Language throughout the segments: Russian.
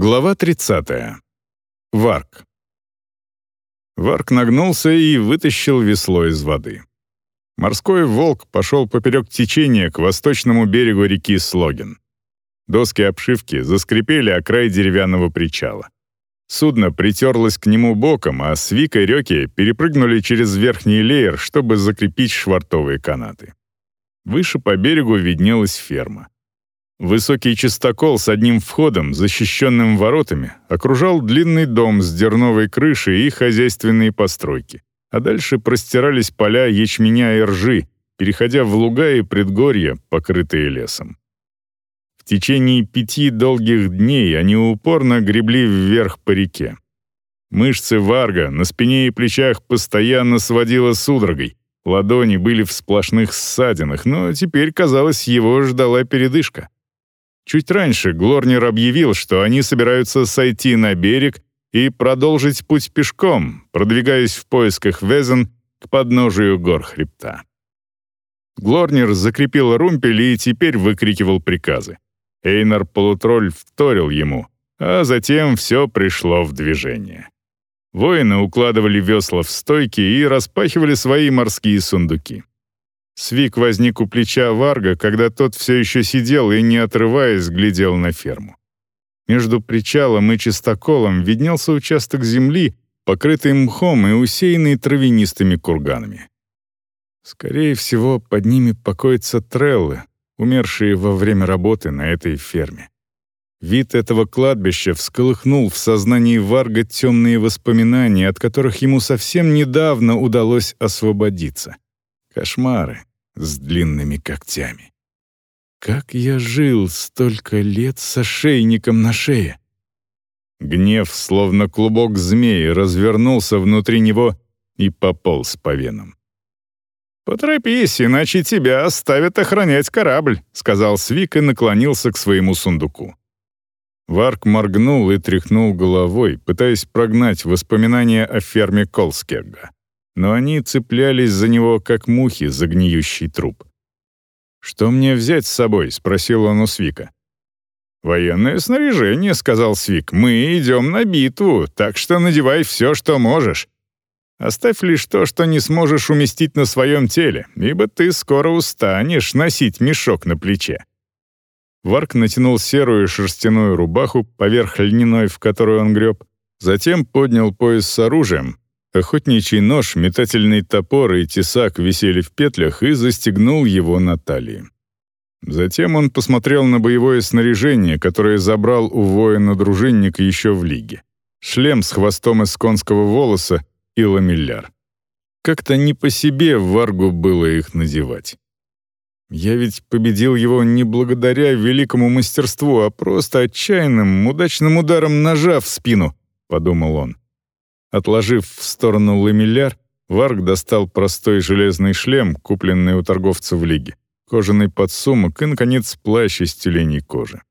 Глава 30. Варк. Варк нагнулся и вытащил весло из воды. Морской волк пошел поперек течения к восточному берегу реки Слогин. Доски обшивки заскрипели о край деревянного причала. Судно притерлось к нему боком, а Свик и Рёки перепрыгнули через верхний леер, чтобы закрепить швартовые канаты. Выше по берегу виднелась ферма. Высокий чистокол с одним входом, защищенным воротами, окружал длинный дом с дерновой крышей и хозяйственные постройки, а дальше простирались поля ячменя и ржи, переходя в луга и предгорья, покрытые лесом. В течение пяти долгих дней они упорно гребли вверх по реке. Мышцы Варга на спине и плечах постоянно сводило судорогой, ладони были в сплошных ссадинах, но теперь, казалось, его ждала передышка. Чуть раньше Глорнер объявил, что они собираются сойти на берег и продолжить путь пешком, продвигаясь в поисках Везен к подножию гор хребта. Глорнер закрепил румпель и теперь выкрикивал приказы. Эйнар Полутроль вторил ему, а затем все пришло в движение. Воины укладывали весла в стойки и распахивали свои морские сундуки. Свик возник у плеча Варга, когда тот все еще сидел и, не отрываясь, глядел на ферму. Между причалом и чистоколом виднелся участок земли, покрытый мхом и усеянный травянистыми курганами. Скорее всего, под ними покоятся треллы, умершие во время работы на этой ферме. Вид этого кладбища всколыхнул в сознании Варга темные воспоминания, от которых ему совсем недавно удалось освободиться. Кошмары, с длинными когтями. Как я жил столько лет с ошейником на шее? Гнев, словно клубок змеи, развернулся внутри него и пополз по венам. «Поторопись, иначе тебя оставят охранять корабль», — сказал Свик и наклонился к своему сундуку. Варк моргнул и тряхнул головой, пытаясь прогнать воспоминания о ферме Колскегга но они цеплялись за него, как мухи за гниющий труп. «Что мне взять с собой?» — спросил он у Свика. «Военное снаряжение», — сказал Свик. «Мы идем на битву, так что надевай все, что можешь. Оставь лишь то, что не сможешь уместить на своем теле, ибо ты скоро устанешь носить мешок на плече». Варк натянул серую шерстяную рубаху поверх льняной, в которую он греб, затем поднял пояс с оружием, Охотничий нож, метательный топор и тесак висели в петлях и застегнул его на талии. Затем он посмотрел на боевое снаряжение, которое забрал у воина-дружинника еще в лиге. Шлем с хвостом из конского волоса и ламелляр. Как-то не по себе Варгу было их надевать. Я ведь победил его не благодаря великому мастерству, а просто отчаянным, удачным ударом ножа в спину, — подумал он. Отложив в сторону ламелляр, Варг достал простой железный шлем, купленный у торговца в Лиге, кожаный подсумок и, наконец, плащ из тюленей кожи.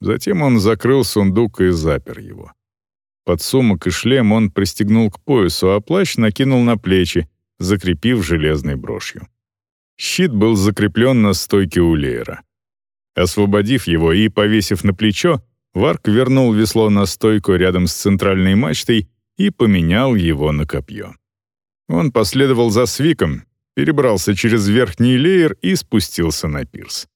Затем он закрыл сундук и запер его. Подсумок и шлем он пристегнул к поясу, а плащ накинул на плечи, закрепив железной брошью. Щит был закреплен на стойке у Леера. Освободив его и повесив на плечо, Варк вернул весло на стойку рядом с центральной мачтой и поменял его на копье. Он последовал за Свиком, перебрался через верхний леер и спустился на пирс.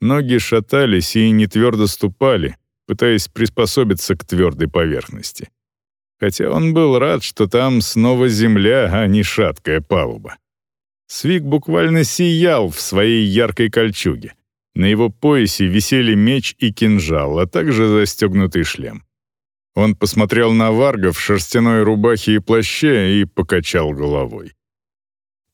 Ноги шатались и не твердо ступали, пытаясь приспособиться к твердой поверхности. Хотя он был рад, что там снова земля, а не шаткая палуба. Свик буквально сиял в своей яркой кольчуге. На его поясе висели меч и кинжал, а также застегнутый шлем. Он посмотрел на Варга в шерстяной рубахе и плаще и покачал головой.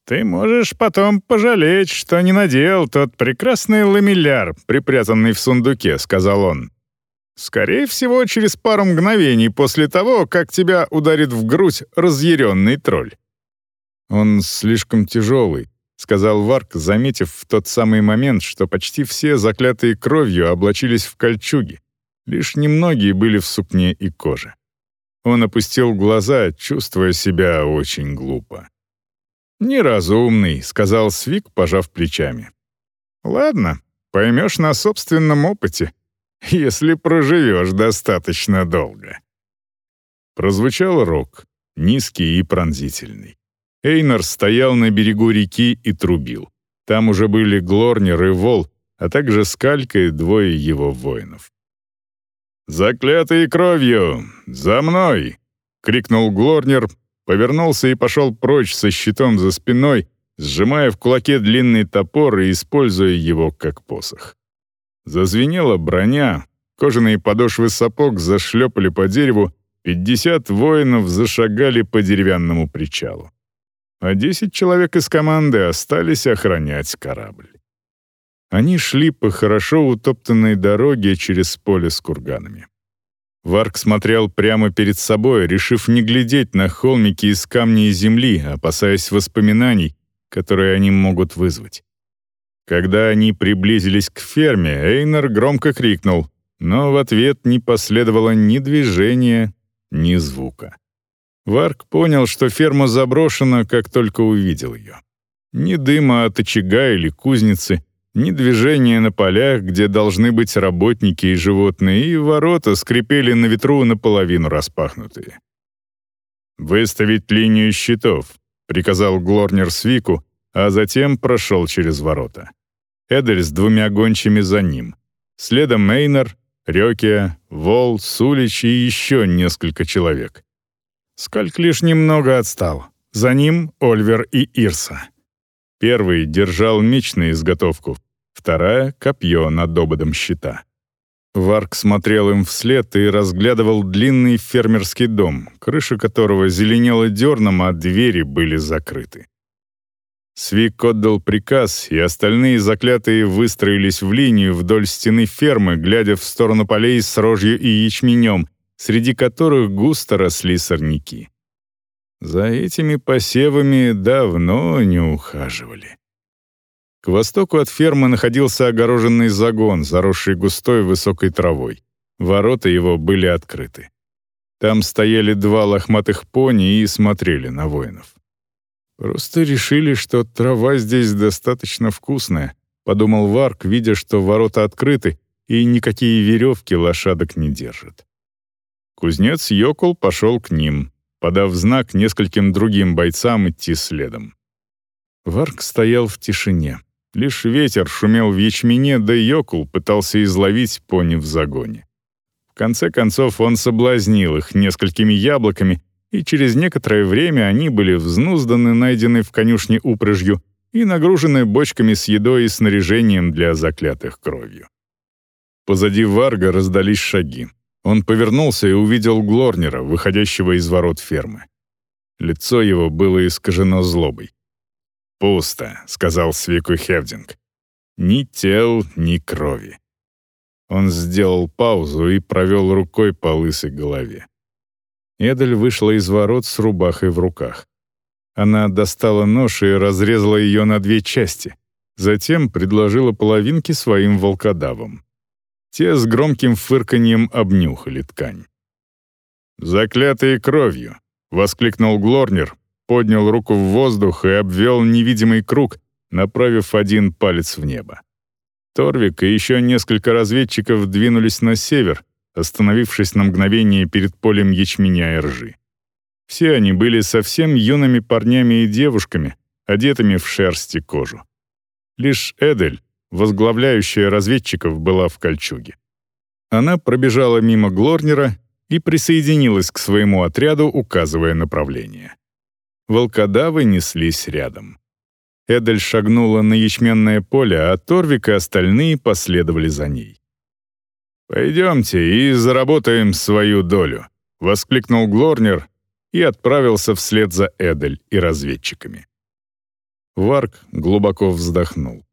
«Ты можешь потом пожалеть, что не надел тот прекрасный ламелляр, припрятанный в сундуке», — сказал он. «Скорее всего, через пару мгновений после того, как тебя ударит в грудь разъяренный тролль». «Он слишком тяжелый», — сказал Варк, заметив в тот самый момент, что почти все заклятые кровью облачились в кольчуги, Лишь немногие были в сукне и коже. Он опустил глаза, чувствуя себя очень глупо. «Неразумный», — сказал Свик, пожав плечами. «Ладно, поймешь на собственном опыте. если проживешь достаточно долго». Прозвучал рок, низкий и пронзительный. Эйнар стоял на берегу реки и трубил. Там уже были Глорнер и Вол, а также Скалька и двое его воинов. «Заклятые кровью! За мной!» — крикнул Глорнер, повернулся и пошел прочь со щитом за спиной, сжимая в кулаке длинный топор и используя его как посох. Зазвенела броня, кожаные подошвы сапог зашлепали по дереву, пятьдесят воинов зашагали по деревянному причалу. А десять человек из команды остались охранять корабль. Они шли по хорошо утоптанной дороге через поле с курганами. Варк смотрел прямо перед собой, решив не глядеть на холмики из камня и земли, опасаясь воспоминаний, которые они могут вызвать. Когда они приблизились к ферме, Эйнер громко крикнул, но в ответ не последовало ни движения, ни звука. Варк понял, что ферма заброшена, как только увидел ее. Ни дыма от очага или кузницы, ни движения на полях, где должны быть работники и животные, и ворота скрипели на ветру наполовину распахнутые. «Выставить линию щитов», — приказал Глорнер Свику, а затем прошел через ворота. Эдель с двумя гончими за ним. Следом Мейнер, Рёкия, Вол, Сулич и еще несколько человек. Скальк лишь немного отстал. За ним Ольвер и Ирса. Первый держал меч на изготовку, вторая — копье над ободом щита. Варк смотрел им вслед и разглядывал длинный фермерский дом, крыша которого зеленела дерном, а двери были закрыты. Свик отдал приказ, и остальные заклятые выстроились в линию вдоль стены фермы, глядя в сторону полей с рожью и ячменем, среди которых густо росли сорняки. За этими посевами давно не ухаживали. К востоку от фермы находился огороженный загон, заросший густой высокой травой. Ворота его были открыты. Там стояли два лохматых пони и смотрели на воинов. «Просто решили, что трава здесь достаточно вкусная», — подумал Варк, видя, что ворота открыты, и никакие веревки лошадок не держат. Кузнец Йокул пошел к ним, подав знак нескольким другим бойцам идти следом. Варк стоял в тишине. Лишь ветер шумел в ячмене, да Йокул пытался изловить пони в загоне. В конце концов он соблазнил их несколькими яблоками и через некоторое время они были взнузданы, найдены в конюшне упряжью и нагружены бочками с едой и снаряжением для заклятых кровью. Позади Варга раздались шаги. Он повернулся и увидел Глорнера, выходящего из ворот фермы. Лицо его было искажено злобой. «Пусто», — сказал Свику Хевдинг. «Ни тел, ни крови». Он сделал паузу и провел рукой по лысой голове. Эдель вышла из ворот с рубахой в руках. Она достала нож и разрезала ее на две части. Затем предложила половинки своим волкодавам. Те с громким фырканьем обнюхали ткань. «Заклятые кровью!» — воскликнул Глорнер, поднял руку в воздух и обвел невидимый круг, направив один палец в небо. Торвик и еще несколько разведчиков двинулись на север, остановившись на мгновение перед полем ячменя и ржи. Все они были совсем юными парнями и девушками, одетыми в шерсть и кожу. Лишь Эдель, возглавляющая разведчиков, была в кольчуге. Она пробежала мимо Глорнера и присоединилась к своему отряду, указывая направление. Волкодавы неслись рядом. Эдель шагнула на ячменное поле, а Торвик и остальные последовали за ней. «Пойдемте и заработаем свою долю», — воскликнул Глорнер и отправился вслед за Эдель и разведчиками. Варк глубоко вздохнул.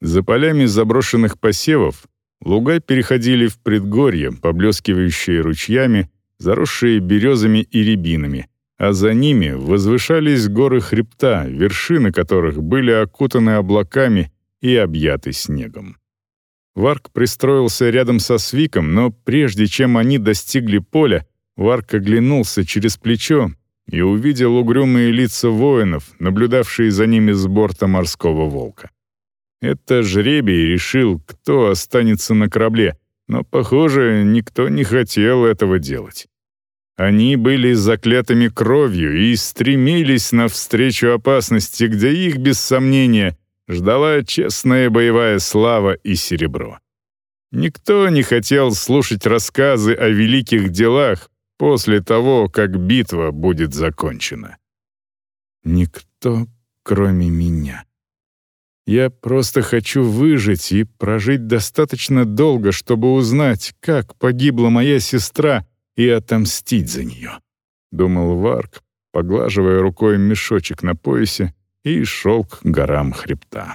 За полями заброшенных посевов луга переходили в предгорье, поблескивающие ручьями, заросшие березами и рябинами, а за ними возвышались горы хребта, вершины которых были окутаны облаками и объяты снегом. Варк пристроился рядом со Свиком, но прежде чем они достигли поля, Варк оглянулся через плечо и увидел угрюмые лица воинов, наблюдавшие за ними с борта морского волка. Это жребий решил, кто останется на корабле, Но, похоже, никто не хотел этого делать. Они были заклятыми кровью и стремились навстречу опасности, где их, без сомнения, ждала честная боевая слава и серебро. Никто не хотел слушать рассказы о великих делах после того, как битва будет закончена. Никто, кроме меня. Я просто хочу выжить и прожить достаточно долго, чтобы узнать, как погибла моя сестра и отомстить за нее», — думал Варк, поглаживая рукой мешочек на поясе и шел к горам хребта.